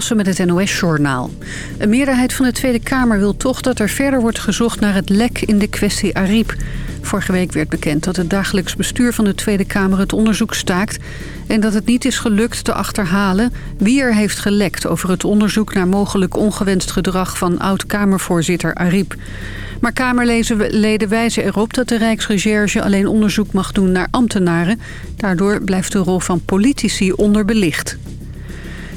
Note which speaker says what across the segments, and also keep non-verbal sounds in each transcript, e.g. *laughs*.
Speaker 1: Massen met het NOS-journaal. Een meerderheid van de Tweede Kamer wil toch dat er verder wordt gezocht naar het lek in de kwestie Ariep. Vorige week werd bekend dat het dagelijks bestuur van de Tweede Kamer het onderzoek staakt... en dat het niet is gelukt te achterhalen wie er heeft gelekt... over het onderzoek naar mogelijk ongewenst gedrag van oud-Kamervoorzitter Ariep. Maar Kamerleden wijzen erop dat de Rijksrecherche alleen onderzoek mag doen naar ambtenaren. Daardoor blijft de rol van politici onderbelicht.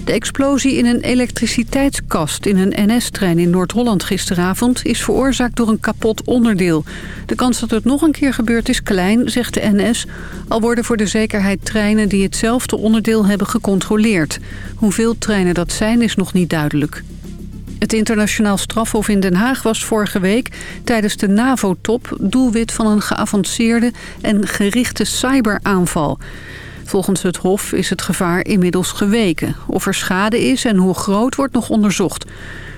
Speaker 1: De explosie in een elektriciteitskast in een NS-trein in Noord-Holland gisteravond is veroorzaakt door een kapot onderdeel. De kans dat het nog een keer gebeurt is klein, zegt de NS. Al worden voor de zekerheid treinen die hetzelfde onderdeel hebben gecontroleerd. Hoeveel treinen dat zijn is nog niet duidelijk. Het internationaal strafhof in Den Haag was vorige week tijdens de NAVO-top doelwit van een geavanceerde en gerichte cyberaanval. Volgens het Hof is het gevaar inmiddels geweken. Of er schade is en hoe groot wordt nog onderzocht.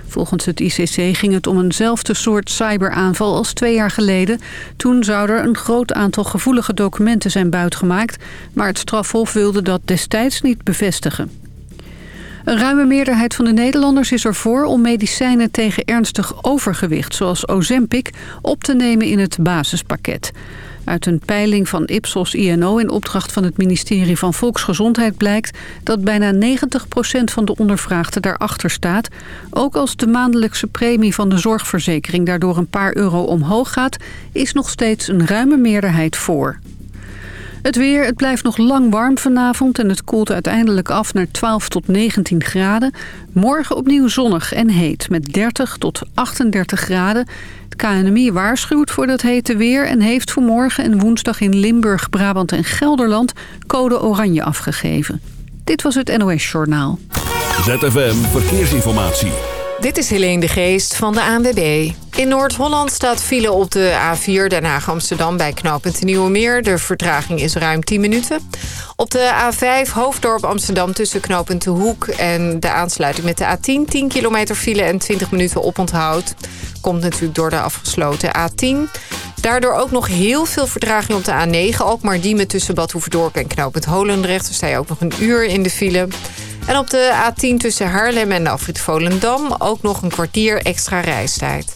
Speaker 1: Volgens het ICC ging het om eenzelfde soort cyberaanval als twee jaar geleden. Toen zou er een groot aantal gevoelige documenten zijn buitgemaakt... maar het strafhof wilde dat destijds niet bevestigen. Een ruime meerderheid van de Nederlanders is ervoor om medicijnen tegen ernstig overgewicht... zoals Ozempic, op te nemen in het basispakket. Uit een peiling van Ipsos INO in opdracht van het ministerie van Volksgezondheid blijkt dat bijna 90% van de ondervraagden daarachter staat. Ook als de maandelijkse premie van de zorgverzekering daardoor een paar euro omhoog gaat, is nog steeds een ruime meerderheid voor. Het weer, het blijft nog lang warm vanavond en het koelt uiteindelijk af naar 12 tot 19 graden. Morgen opnieuw zonnig en heet met 30 tot 38 graden. Het KNMI waarschuwt voor dat hete weer en heeft voor morgen en woensdag in Limburg, Brabant en Gelderland code oranje afgegeven. Dit was het NOS Journaal.
Speaker 2: ZFM Verkeersinformatie.
Speaker 3: Dit is Helene de Geest van de ANWB. In Noord-Holland staat file op de A4 Den Haag-Amsterdam bij knooppunt Nieuwe Meer. De vertraging is ruim 10 minuten. Op de A5 Hoofddorp Amsterdam tussen knooppunt De Hoek en de aansluiting met de A10... 10 kilometer file en 20 minuten oponthoud. Komt natuurlijk door de afgesloten A10. Daardoor ook nog heel veel vertraging op de A9. Ook maar die met tussen Bad Hoeverdorp en knooppunt Holendrecht. Daar sta je ook nog een uur in de file... En op de A10 tussen Haarlem en de afrit Volendam ook nog een kwartier extra reistijd.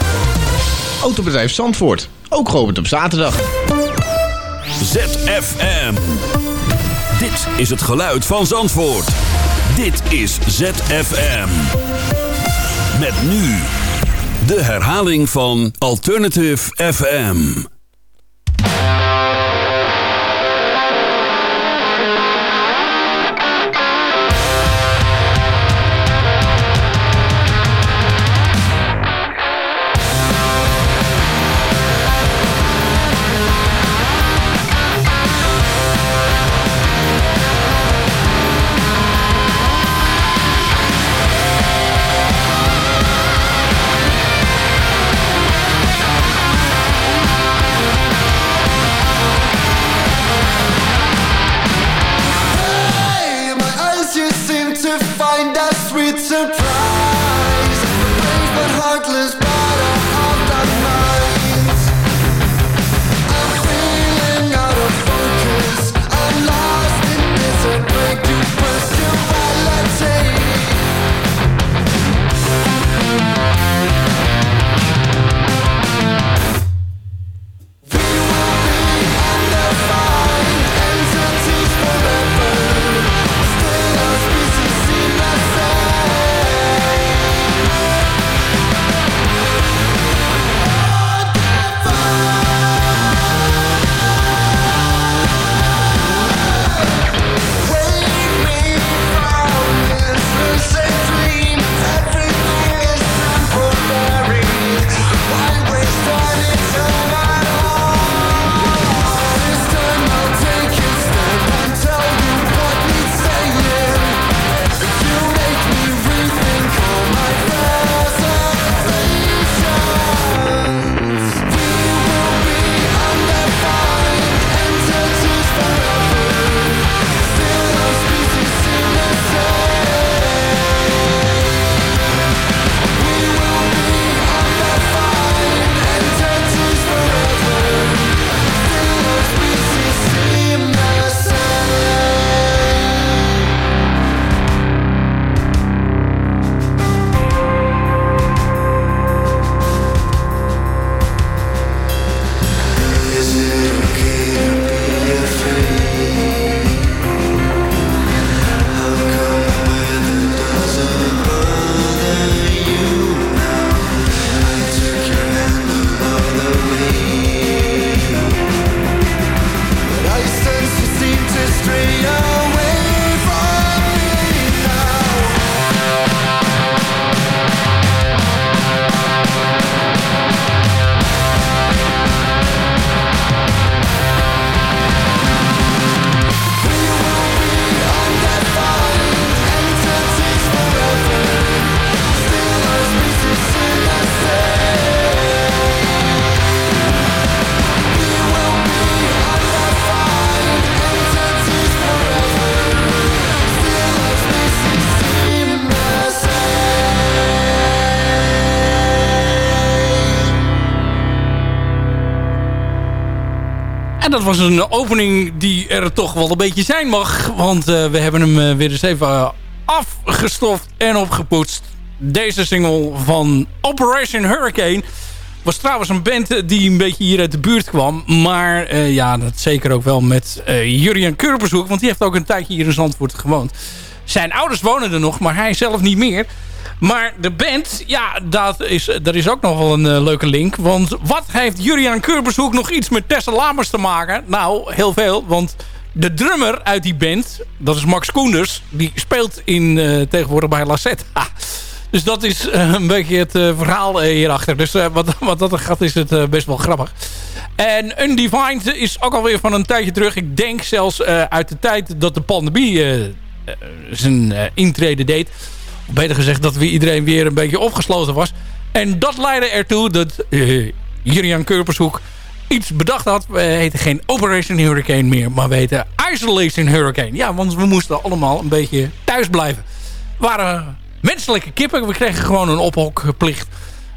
Speaker 4: Autobedrijf Zandvoort, ook geopend op zaterdag.
Speaker 2: ZFM. Dit is het geluid van Zandvoort. Dit is ZFM. Met nu de herhaling van Alternative FM.
Speaker 5: Was een opening die er toch wel een beetje zijn mag. Want we hebben hem weer eens even afgestoft en opgepoetst. Deze single van Operation Hurricane was trouwens een band die een beetje hier uit de buurt kwam. Maar ja, dat zeker ook wel met Jurian Kurpershoek. Want die heeft ook een tijdje hier in Zandvoort gewoond. Zijn ouders wonen er nog, maar hij zelf niet meer. Maar de band, ja, dat is, dat is ook nog wel een uh, leuke link. Want wat heeft Jurian Kurpershoek nog iets met Tessa Lamers te maken? Nou, heel veel, want de drummer uit die band, dat is Max Koenders... die speelt in, tegenwoordig bij Lassette. Dus dat is uh, een beetje het verhaal hierachter. Dus wat, wat dat gaat is het best wel grappig. En Undefined is ook alweer van een tijdje terug. Ik denk zelfs uit de tijd dat de pandemie zijn intrede deed. Beter gezegd dat iedereen weer een beetje opgesloten was. En dat leidde ertoe dat Jurian Kurpershoek iets bedacht had. We heten geen Operation Hurricane meer, maar we heten Isolation Hurricane. Ja, want we moesten allemaal een beetje thuis blijven. We waren menselijke kippen. We kregen gewoon een ophokplicht.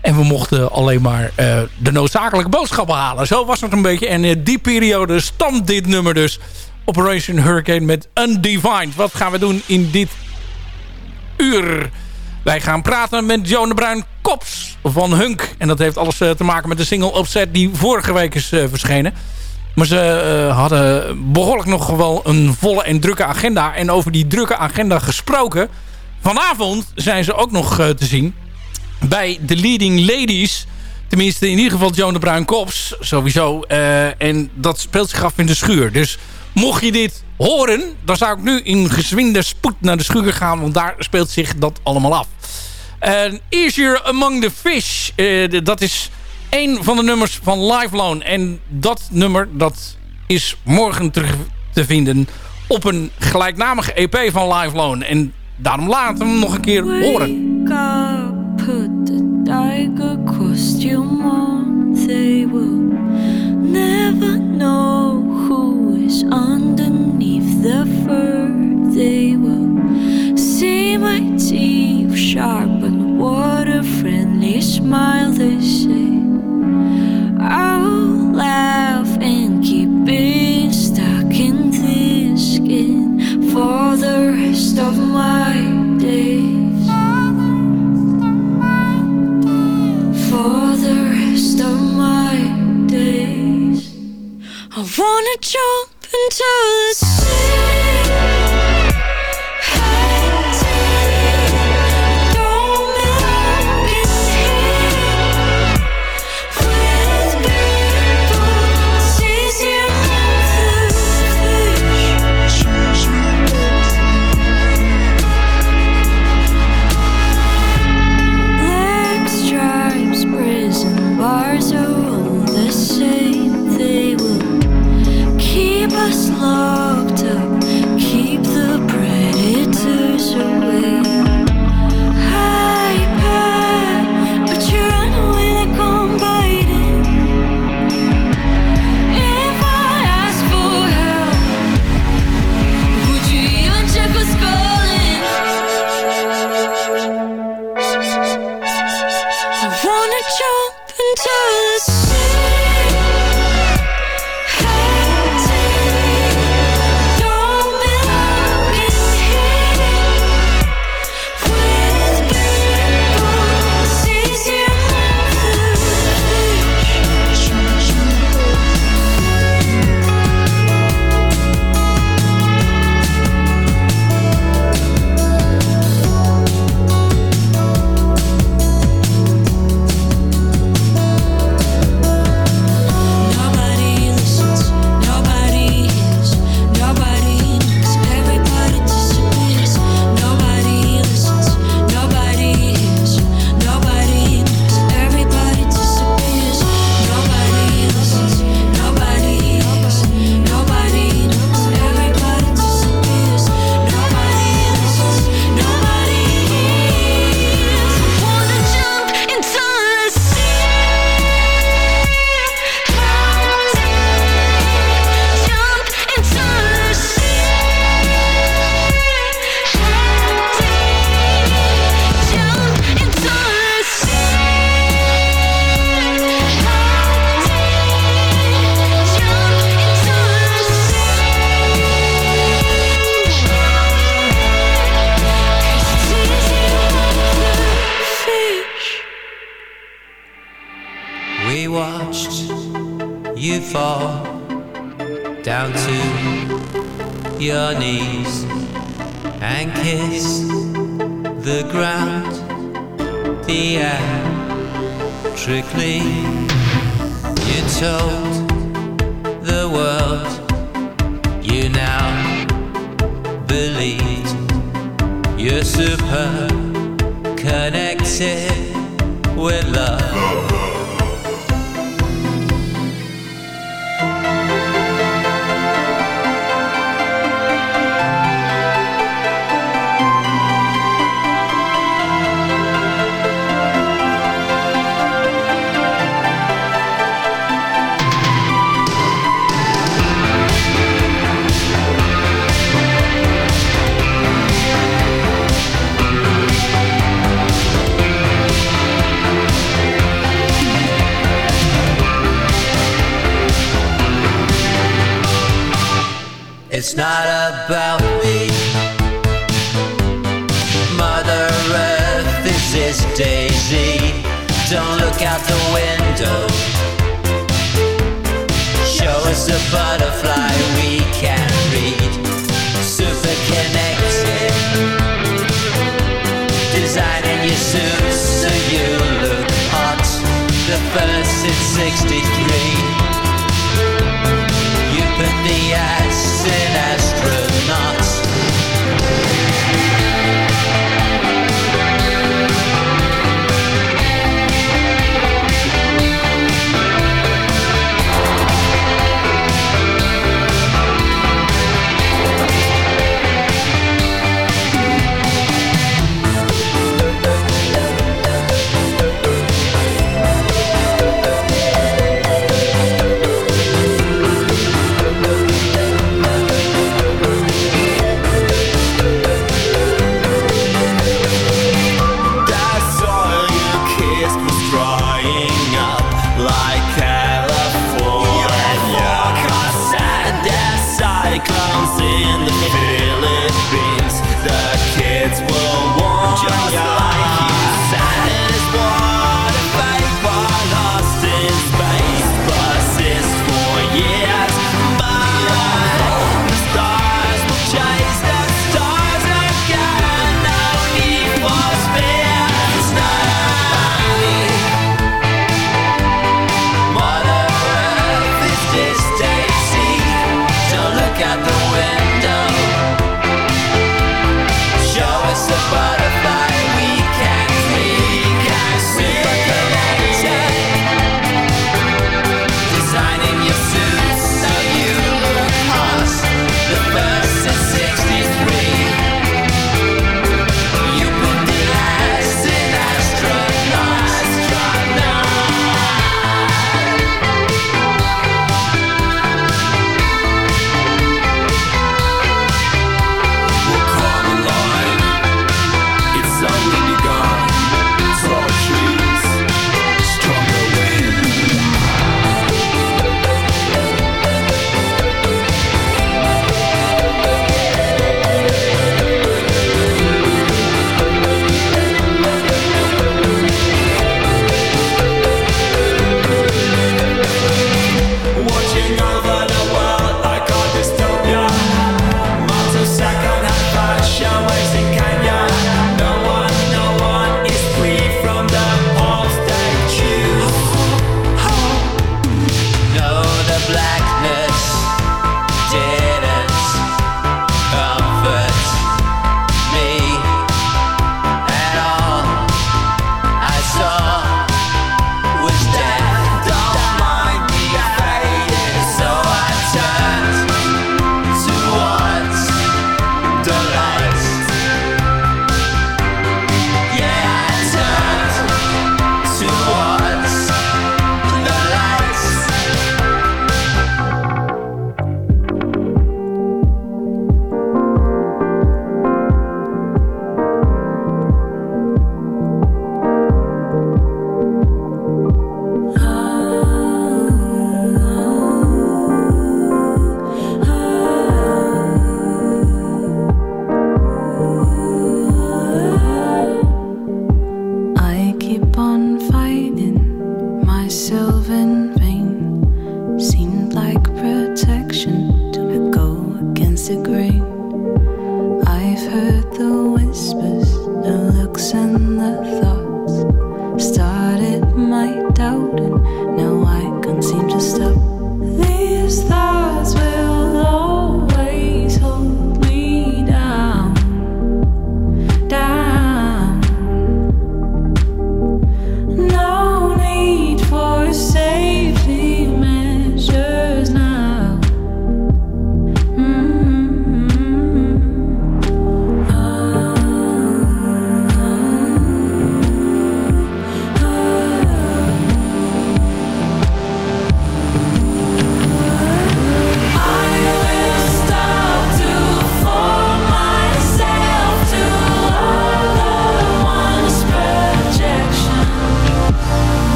Speaker 5: En we mochten alleen maar uh, de noodzakelijke boodschappen halen. Zo was het een beetje. En in die periode stamt dit nummer dus. Operation Hurricane met Undefined. Wat gaan we doen in dit uur? Wij gaan praten met Joan de Bruin Kops van Hunk. En dat heeft alles uh, te maken met de single opzet die vorige week is uh, verschenen. Maar ze hadden behoorlijk nog wel een volle en drukke agenda. En over die drukke agenda gesproken... Vanavond zijn ze ook nog te zien bij de Leading Ladies. Tenminste, in ieder geval Joan de Bruin Kops, sowieso. En dat speelt zich af in de schuur. Dus mocht je dit horen, dan zou ik nu in gezwinde spoed naar de schuur gaan. Want daar speelt zich dat allemaal af. Uh, Easier Among the Fish, uh, dat is een van de nummers van Live Loan. En dat nummer, dat is morgen terug te vinden op een gelijknamige EP van Live Loan. En Daarom laten we hem nog een keer horen. will never know is underneath the fur. They will see my teeth sharp and what a friendly smile they say. I'll laugh and keep being stuck in this skin for the rest of my days. For the rest of my days, I wanna jump until the sea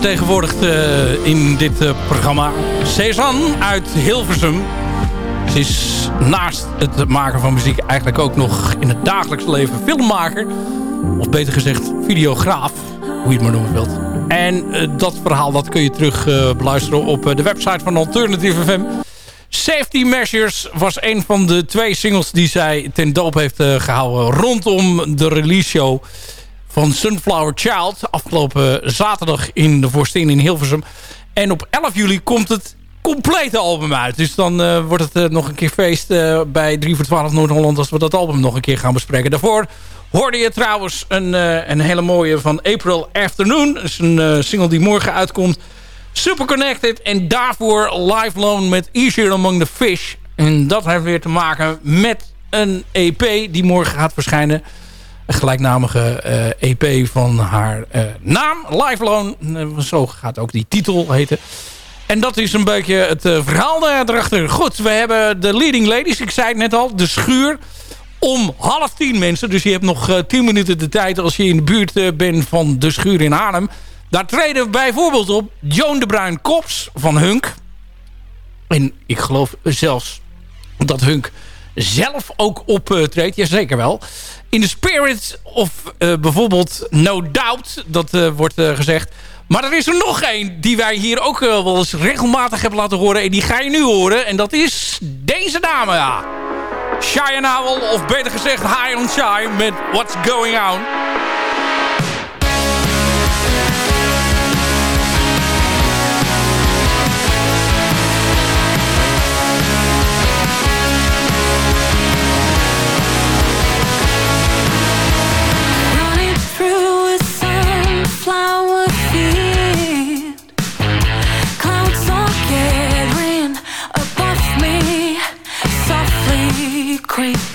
Speaker 5: vertegenwoordigd uh, in dit uh, programma. Cezanne uit Hilversum. Ze is naast het maken van muziek eigenlijk ook nog in het dagelijks leven filmmaker. Of beter gezegd videograaf, hoe je het maar noemen wilt. En uh, dat verhaal dat kun je terug beluisteren op de website van Alternative FM. Safety Measures was een van de twee singles die zij ten doop heeft gehouden rondom de release show van Sunflower Child. Afgelopen zaterdag in de Vorstin in Hilversum. En op 11 juli komt het complete album uit. Dus dan uh, wordt het uh, nog een keer feest uh, bij 3 voor 12 Noord-Holland... als we dat album nog een keer gaan bespreken. Daarvoor hoorde je trouwens een, een hele mooie van April Afternoon. Dat is een single die morgen uitkomt. Super Connected. En daarvoor Live Loan met Easier Among the Fish. En dat heeft weer te maken met een EP die morgen gaat verschijnen gelijknamige EP eh, e van haar uh, naam, Lifeloan. Uh, zo gaat ook die titel heten. En dat is een beetje het verhaal erachter. Goed, we hebben de leading ladies. Ik zei het net al, de schuur. Om half tien mensen. Dus je hebt nog tien minuten de tijd als je in de buurt bent van de schuur in Arnhem. Daar treden bijvoorbeeld op Joan de Bruin Kops van Hunk. En ik geloof zelfs dat Hunk zelf ook optreedt. Jazeker wel. In the Spirit of uh, bijvoorbeeld No Doubt. Dat uh, wordt uh, gezegd. Maar er is er nog één die wij hier ook wel eens regelmatig hebben laten horen. En die ga je nu horen. En dat is deze dame. Ja. Shy and Owl, of beter gezegd High on Shy met What's Going On.
Speaker 6: queen.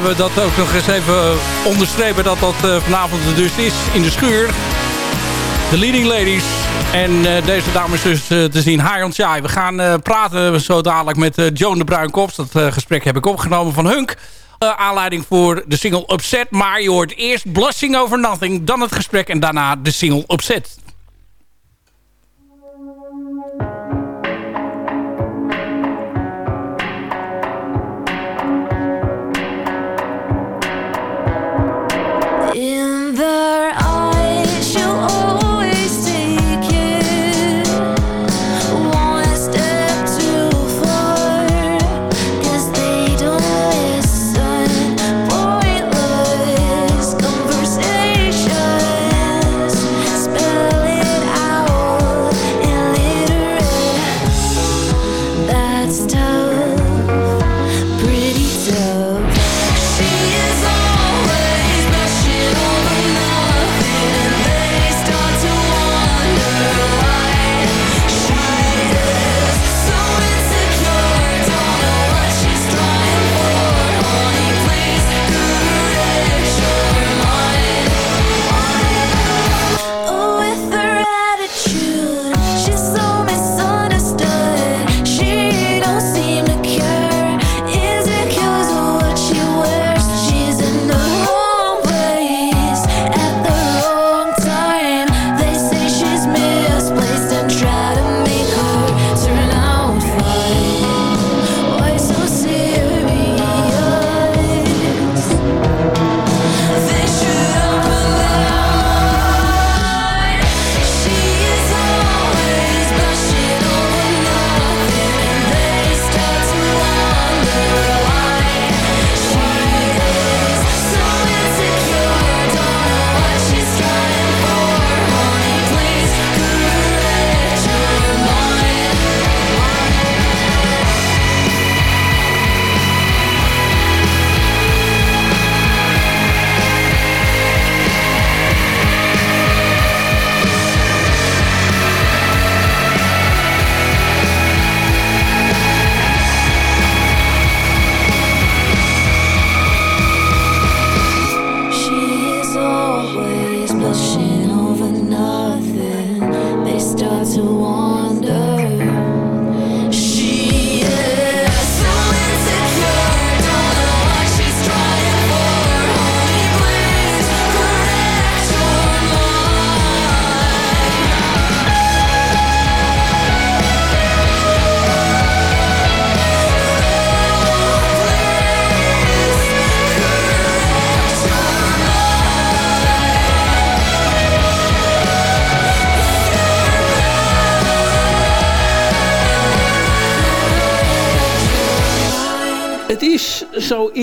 Speaker 6: Hebben we dat ook nog eens even onderstrepen dat dat uh, vanavond dus is in de schuur. De Leading Ladies. En uh, deze dames dus te zien. Ons, ja, we gaan praten zo dadelijk met Joan de Bruinkops. Dat gesprek heb ik opgenomen van Hunk. aanleiding voor de single Upset. Maar je hoort eerst Blushing Over Nothing. Dan het gesprek en daarna de single Upset.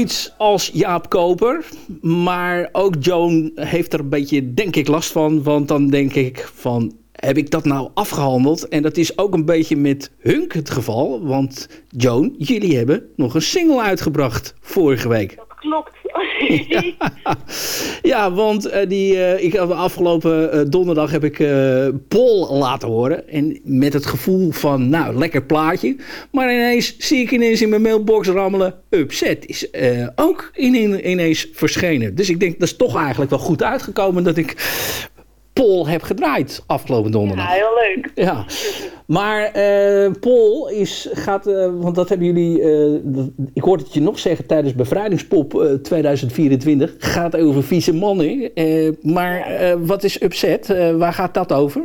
Speaker 5: Zoiets als Jaap Koper. Maar ook Joan heeft er een beetje, denk ik, last van. Want dan denk ik van, heb ik dat nou afgehandeld? En dat is ook een beetje met Hunk het geval. Want Joan, jullie hebben nog een single uitgebracht vorige week. *laughs* Ja. want uh, die, uh, ik, afgelopen uh, donderdag heb ik Paul laten horen. En met het gevoel van, nou, lekker plaatje. Maar ineens zie ik ineens in mijn mailbox rammelen. Upset is ook in, ineens verschenen. Dus ik denk, dat is toch eigenlijk wel goed uitgekomen dat ik Paul heb gedraaid afgelopen donderdag.
Speaker 7: Ja, heel leuk.
Speaker 5: Ja. Maar uh, Paul is, gaat, uh, want dat hebben jullie, uh, ik hoorde het je nog zeggen tijdens Bevrijdingspop 2024, gaat over vieze mannen. maar wat is Upset? waar gaat dat over?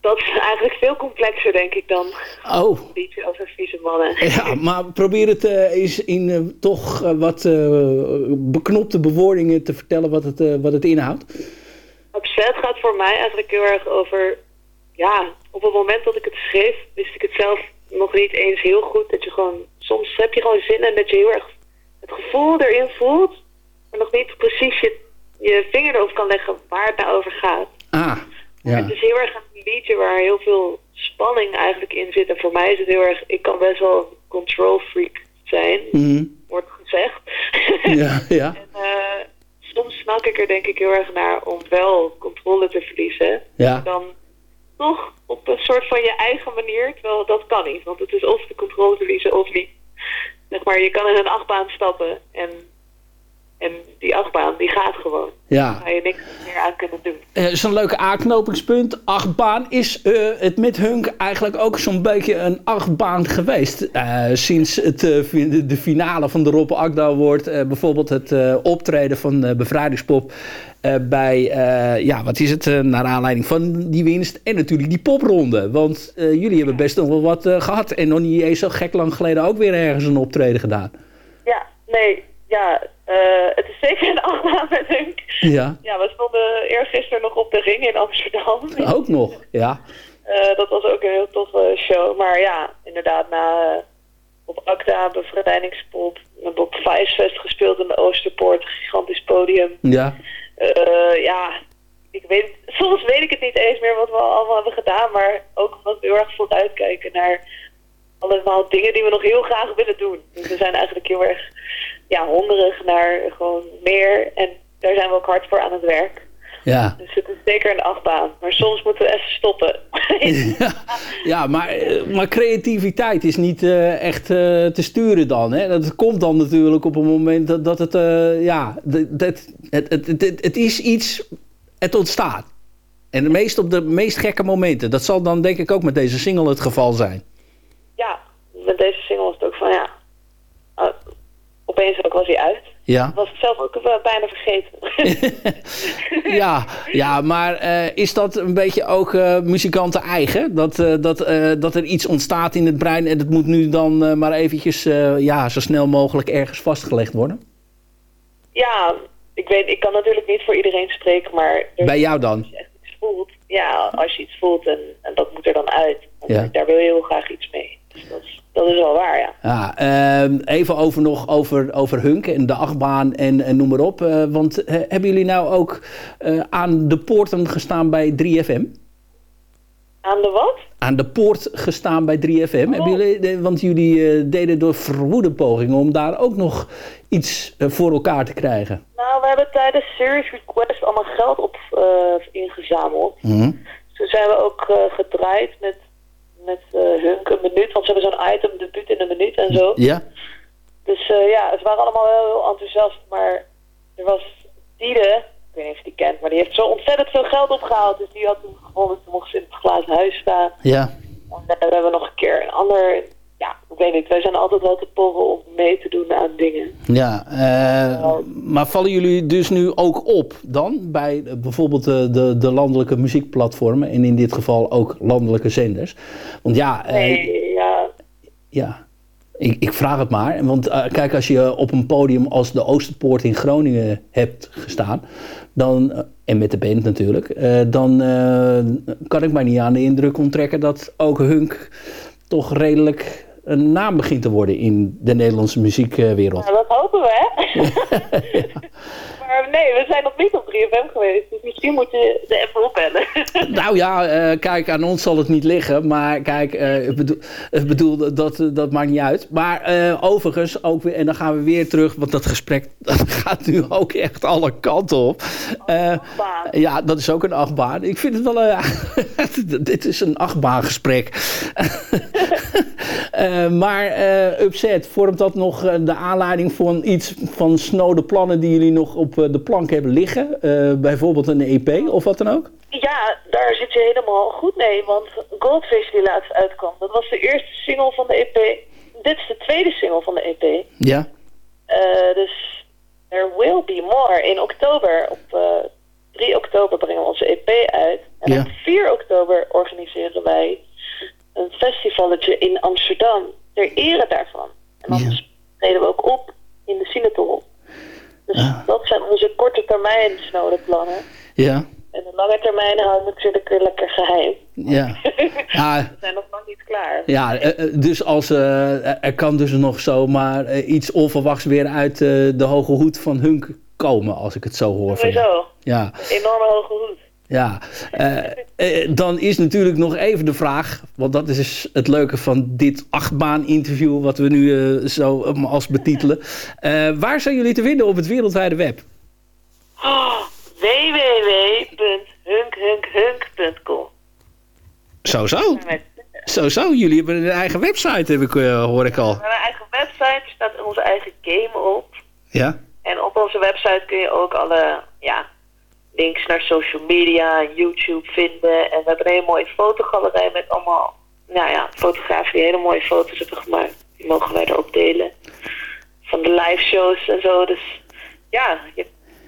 Speaker 7: Dat is eigenlijk veel complexer, denk ik, dan
Speaker 5: oh.
Speaker 7: beetje over vieze mannen.
Speaker 5: Ja, maar probeer het eens in toch wat beknopte bewoordingen te vertellen wat het, wat het inhoudt.
Speaker 7: Upset gaat voor mij eigenlijk heel erg over... Ja, op het moment dat ik het schreef, wist ik het zelf nog niet eens heel goed. Dat je gewoon... Soms heb je gewoon zin en dat je heel erg het gevoel erin voelt... maar nog niet precies je, je vinger erop kan leggen waar het nou over gaat.
Speaker 5: Ah, ja.
Speaker 7: Het is heel erg een liedje waar heel veel spanning eigenlijk in zit. En voor mij is het heel erg... Ik kan best wel een control freak zijn,
Speaker 5: mm.
Speaker 7: wordt gezegd.
Speaker 5: Ja, ja. *laughs*
Speaker 7: en, uh, soms snak ik er denk ik heel erg naar om wel controle te verliezen.
Speaker 5: Ja.
Speaker 7: Dan toch op een soort van je eigen manier, terwijl dat kan niet. Want het is of de controle verliezen of niet. zeg maar, je kan in een achtbaan stappen en, en die achtbaan die gaat gewoon.
Speaker 5: Ja.
Speaker 7: Daar ga je niks meer aan kunnen doen.
Speaker 5: Eh, Zo'n leuke aanknopingspunt. Achtbaan. Is eh, het met Hunk eigenlijk ook zo'n beetje een achtbaan geweest? Eh, sinds het, de, finale van de Rob Akda wordt. bijvoorbeeld het optreden van Bevrijdingspop. bij, ja, wat is het? naar aanleiding van die winst. En natuurlijk die popronde. Want jullie hebben best nog wel wat eh, gehad. En nog niet eens zo gek lang geleden ook weer ergens een optreden gedaan.
Speaker 7: Ja, nee, ja, eh, het is zeker een met Hunk.
Speaker 5: Ja,
Speaker 7: Ja, we stonden eergisteren nog op de ring in Amsterdam.
Speaker 5: ook nog. Ja,
Speaker 7: Eh, dat was ook een heel toffe show. Maar ja, inderdaad, na eh, op Acta, bevrijdingspop, we hebben op Vijsfest gespeeld in de Oosterpoort, een gigantisch podium.
Speaker 5: ja.
Speaker 7: Eh, ja, ik weet, soms weet ik het niet eens meer wat we allemaal hebben gedaan, maar ook wat heel erg vooruitkijken naar allemaal dingen die we nog heel graag willen doen. Dus we zijn eigenlijk heel erg ja, hongerig naar gewoon meer en daar zijn we ook hard voor aan het werk.
Speaker 5: ja.
Speaker 7: Dus het is zeker een achtbaan, maar soms moeten we even stoppen. *laughs*
Speaker 5: Ja, ja maar, eh, maar creativiteit is niet eh, echt eh, te sturen dan. Hè? Dat komt dan natuurlijk op een moment dat, dat het... ja, dat, het, het, het, het, het is iets... Het ontstaat. En de meest op de meest gekke momenten. Dat zal dan denk ik ook met deze single het geval zijn.
Speaker 7: ja, met deze single was het ook van ja, opeens ook was hij uit.
Speaker 5: Ja,
Speaker 7: Was ik zelf ook eh, bijna vergeten. *laughs*
Speaker 5: ja, ja maar eh, is dat een beetje ook eh, muzikanten eigen? Dat, dat, dat er iets ontstaat in het brein en het moet nu dan maar eventjes ja, zo snel mogelijk ergens vastgelegd worden?
Speaker 7: ja, ik weet, ik kan natuurlijk niet voor iedereen spreken, maar
Speaker 5: Bij jou dan?
Speaker 7: als je echt iets voelt, ja, als je iets voelt en, en dat moet er dan uit,
Speaker 5: Ja.
Speaker 7: daar wil je heel graag iets mee. Dus dat is, dat is wel waar, ja.
Speaker 5: Ja, ehm, even over nog over, over Hunk en de achtbaan en, en noem maar op. Eh, want eh, hebben jullie nou ook eh, aan de poorten gestaan bij 3FM?
Speaker 7: Aan de wat?
Speaker 5: Aan de poort gestaan bij 3FM? Hebben jullie, want jullie deden door verwoede pogingen om daar ook nog iets voor elkaar te krijgen.
Speaker 7: Nou, we hebben tijdens Series Request allemaal geld op ingezameld.
Speaker 5: Mhm.
Speaker 7: Dus toen zijn we ook gedraaid met, met eh, Hunk een minuut, want ze hebben zo'n item debuut in een minuut en zo.
Speaker 5: Ja?
Speaker 7: Dus eh, ja, ze waren allemaal heel, heel enthousiast, maar er was Diede, ik weet niet of je die kent, maar die heeft zo ontzettend veel geld opgehaald. Dus die had toen gewonnen, toen mocht ze in het glazen huis staan.
Speaker 5: Ja.
Speaker 7: En dan hebben we nog een keer een ander, ja, ik weet niet, wij zijn altijd wel te porren om mee te doen aan dingen.
Speaker 5: Ja, eh, maar vallen jullie dus nu ook op dan bij eh, bijvoorbeeld de, de, de landelijke muziekplatformen en in dit geval ook landelijke zenders? Want ja, eh,
Speaker 7: Nee, ja,
Speaker 5: ja ik, ik vraag het maar. Want eh, kijk, als je op een podium als de Oosterpoort in Groningen hebt gestaan, dan, eh, en met de band natuurlijk, eh, dan eh, kan ik mij niet aan de indruk onttrekken dat ook Hunk toch redelijk een naam begint te worden in de Nederlandse muziekwereld.
Speaker 7: nou, dat hopen we, hè? *laughs* *laughs* maar nee, we zijn nog niet op 3FM geweest, dus misschien moet je ze even opbellen. *laughs*
Speaker 5: Nou ja, eh, kijk, aan ons zal het niet liggen. Maar kijk, eh, ik bedoel, ik bedoel dat, dat maakt niet uit. Maar eh, overigens, ook weer, en dan gaan we weer terug, want dat gesprek dat gaat nu ook echt alle kanten op.
Speaker 7: Achtbaan.
Speaker 5: ja, dat is ook een achtbaan. Ik vind het wel, dit is een achtbaangesprek. *laughs* Eh, maar eh, Upset, vormt dat nog eh, de aanleiding voor iets van snode plannen die jullie nog op de plank hebben liggen? Bijvoorbeeld een EP of wat dan ook?
Speaker 7: Ja, daar zit je helemaal goed mee, want Goldfish die laatst uitkwam, dat was de eerste single van de EP. Dit is de tweede single van de EP.
Speaker 5: Ja.
Speaker 7: Dus there will be more. In oktober, op eh 3 oktober brengen we onze EP uit. En
Speaker 5: Ja.
Speaker 7: op 4 oktober organiseren wij een festivalletje in Amsterdam ter ere daarvan. En dan
Speaker 5: Ja.
Speaker 7: treden we ook op in de Sinatol. Dus
Speaker 5: Ah.
Speaker 7: dat zijn onze korte termijn snode plannen.
Speaker 5: Ja.
Speaker 7: En de lange termijn houden we natuurlijk weer lekker geheim.
Speaker 5: Ja. *laughs* Ja,
Speaker 7: We zijn nog lang niet klaar.
Speaker 5: ja eh, eh, dus als, eh, er kan dus nog zomaar iets onverwachts weer uit de hoge hoed van Hunk komen, als ik het zo hoor.
Speaker 7: Sowieso.
Speaker 5: Ja,
Speaker 7: Een enorme hoge hoed.
Speaker 5: Ja, eh, eh, dan is natuurlijk nog even de vraag, want dat is dus het leuke van dit achtbaan interview wat we nu eh, zo als betitelen. Waar zijn jullie te vinden op het wereldwijde web?
Speaker 7: Oh, www.hunkhunkHunk.com
Speaker 5: Zo zo? Zo zo, jullie hebben een eigen website, heb ik, hoor ik al.
Speaker 7: We hebben een eigen website, staat
Speaker 6: onze eigen game op.
Speaker 5: Ja.
Speaker 6: En op onze website kun je ook alle, ja, links naar social media en YouTube vinden. En we hebben een hele mooie fotogalerij met allemaal nou ja, fotografen die hele mooie foto's hebben gemaakt. Die mogen wij er ook delen. Van de live shows en zo. Dus ja, je,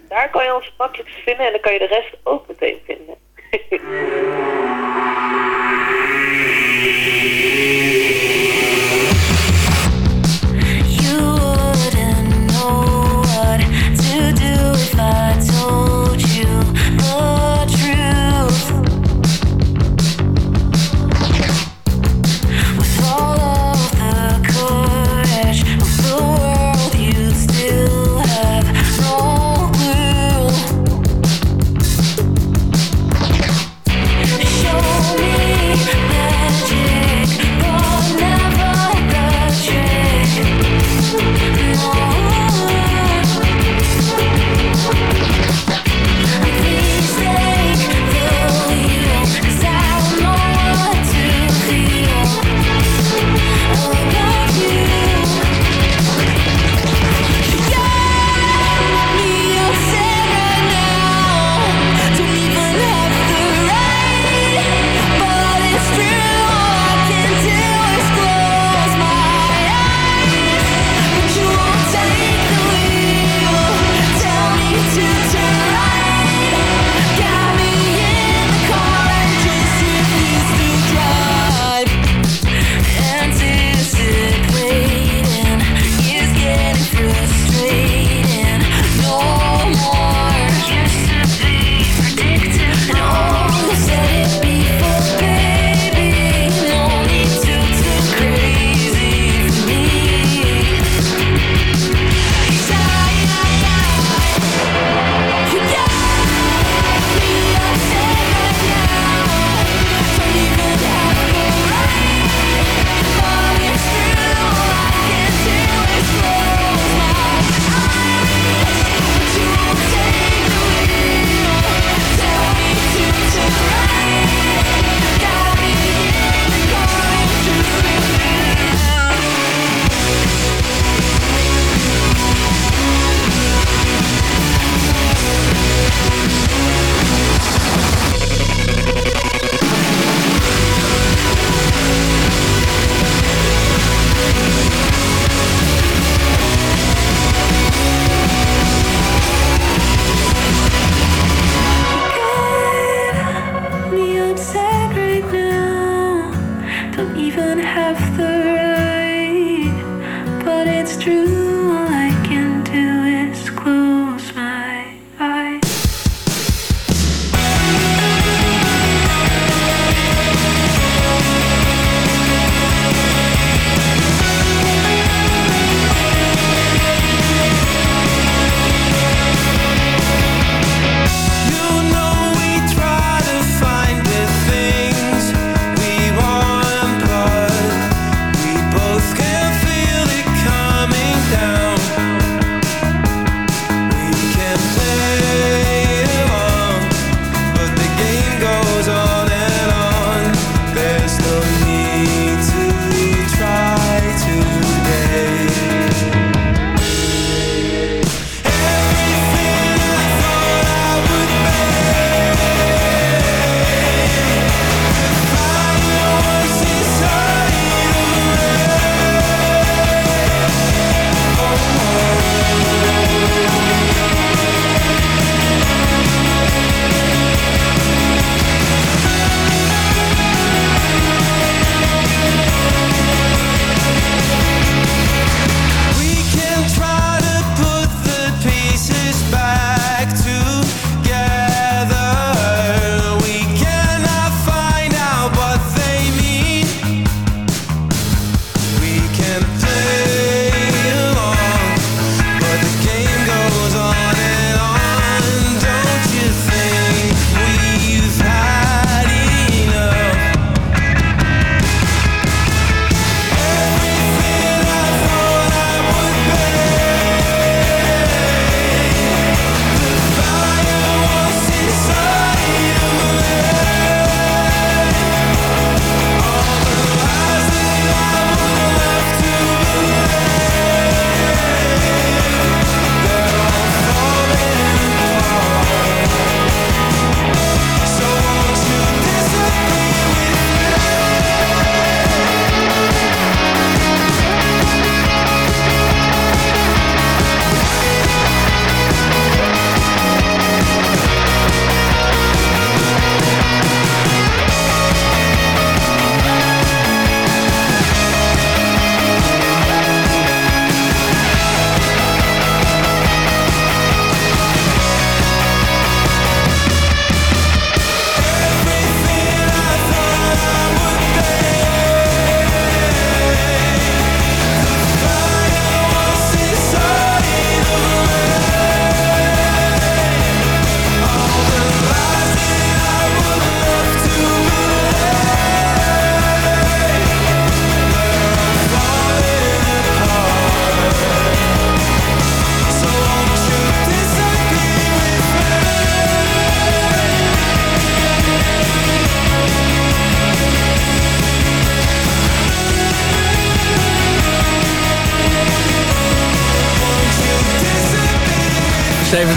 Speaker 6: daar kan je ons het vinden en dan kan je de rest ook meteen vinden. *laughs*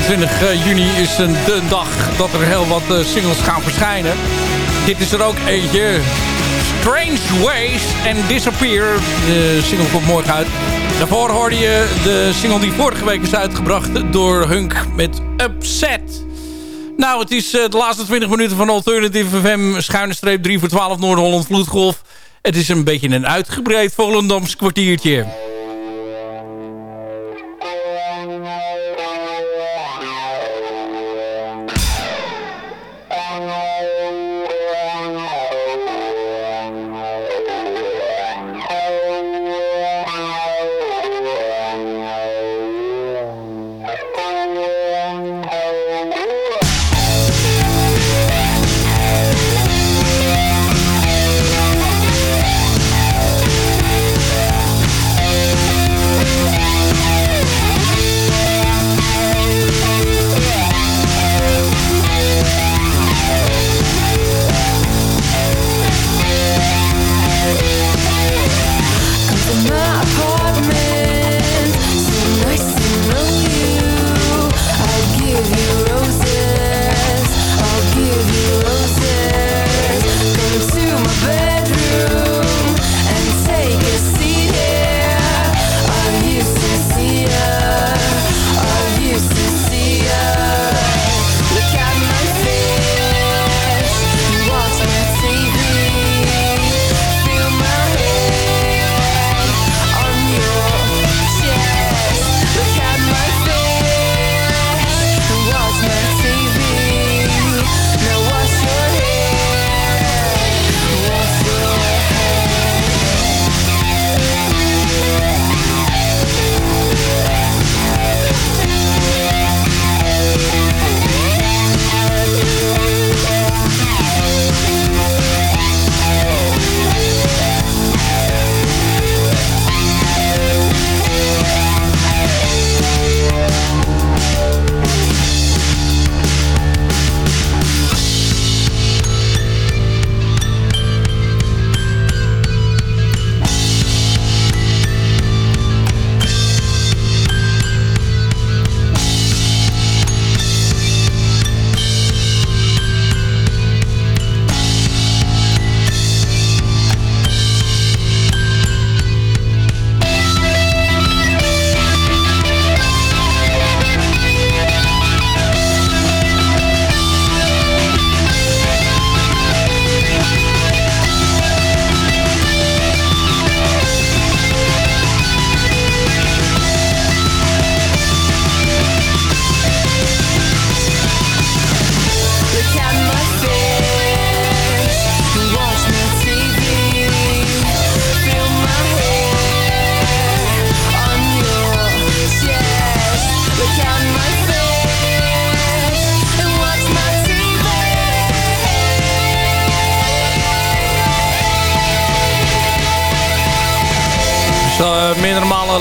Speaker 6: 27 juni is een, de dag dat er heel wat eh, singles gaan verschijnen. Dit is er ook eentje. Strange Ways and Disappear. De single komt morgen uit. Daarvoor hoorde je de single die vorige week is uitgebracht door Hunk met Upset. Nou, het is eh, de laatste 20 minuten van Alternative FM. Schuine streep 3 voor 12 Noord-Holland Vloedgolf. Het is een beetje een uitgebreid Volendams kwartiertje.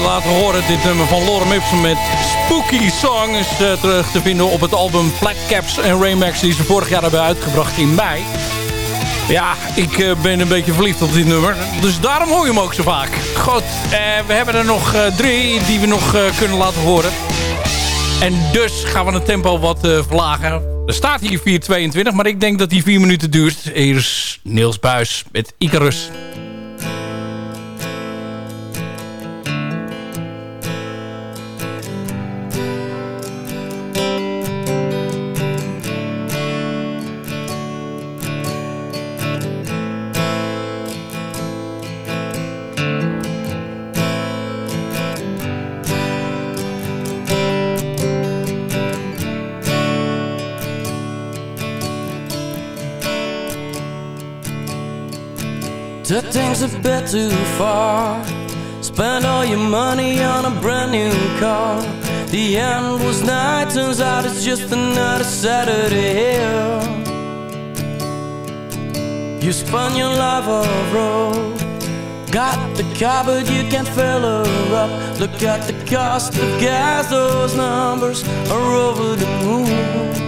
Speaker 6: Laten horen. Dit nummer van Lorem Ipsum met Spooky Song is uh, terug te vinden op het album Black Caps en Raymax die ze vorig jaar hebben uitgebracht in mei. Ja, ik uh, ben een beetje verliefd op dit nummer. Dus daarom hoor je hem ook zo vaak. Goed, we hebben er nog drie die we nog kunnen laten horen. En dus gaan we het tempo wat verlagen. Er staat hier 4.22, maar ik denk dat die 4 minuten duurt. Is Niels Buis met Icarus.
Speaker 8: Too far. Spent all your money on a brand new car. The end was night, turns out it's just another Saturday here. You spun your life road. Got the car, but you can't fill her up. Look at the cost of gas, those numbers are over the moon.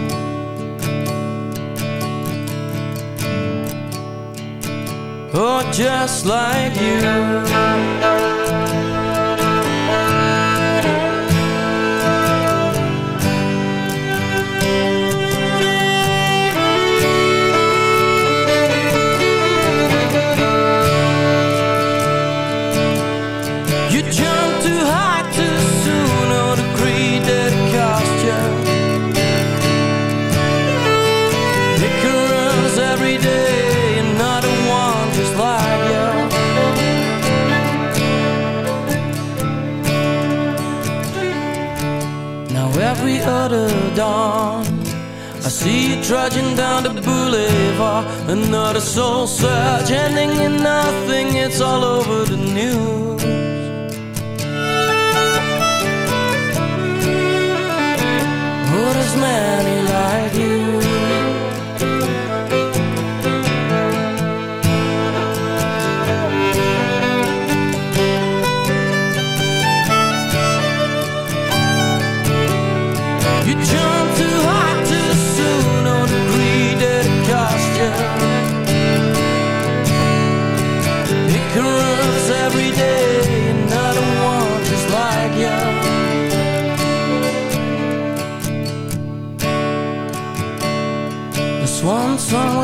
Speaker 8: Oh, just like you dawn. I see you trudging down the boulevard. Another soul search ending in nothing. It's all over the news. Who does many like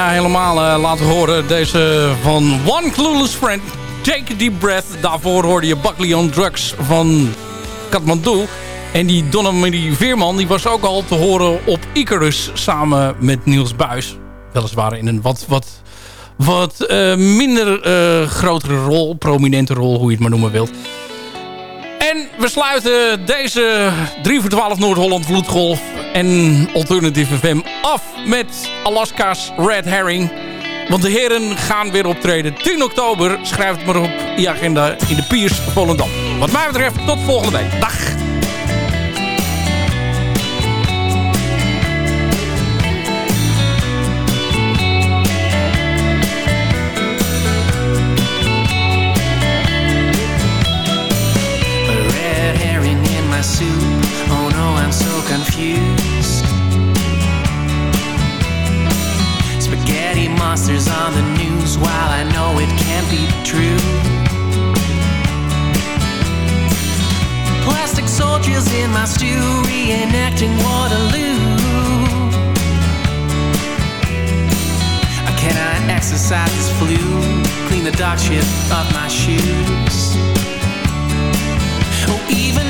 Speaker 5: Bijna helemaal eh, laten horen. Deze van One Clueless Friend, Take a Deep Breath. Daarvoor hoorde je Buckley on Drugs van Kathmandu. En die Donna Veerman die was ook al te horen op Icarus samen met Niels Buis. Weliswaar in een wat, wat, wat eh, minder eh, grotere rol, prominente rol, hoe je het maar noemen wilt. We sluiten deze 3 voor 12 Noord-Holland Vloedgolf en Alternative FM af met Alaska's Red Herring. Want de heren gaan weer optreden 10 oktober. Schrijf het maar op je agenda in de Piers Volendam. Wat mij betreft tot volgende week. Dag!
Speaker 6: While I know it can't be true. Plastic soldiers in my stew reenacting Waterloo. Can I exercise this flu? Clean the dog shit off my shoes. Oh, even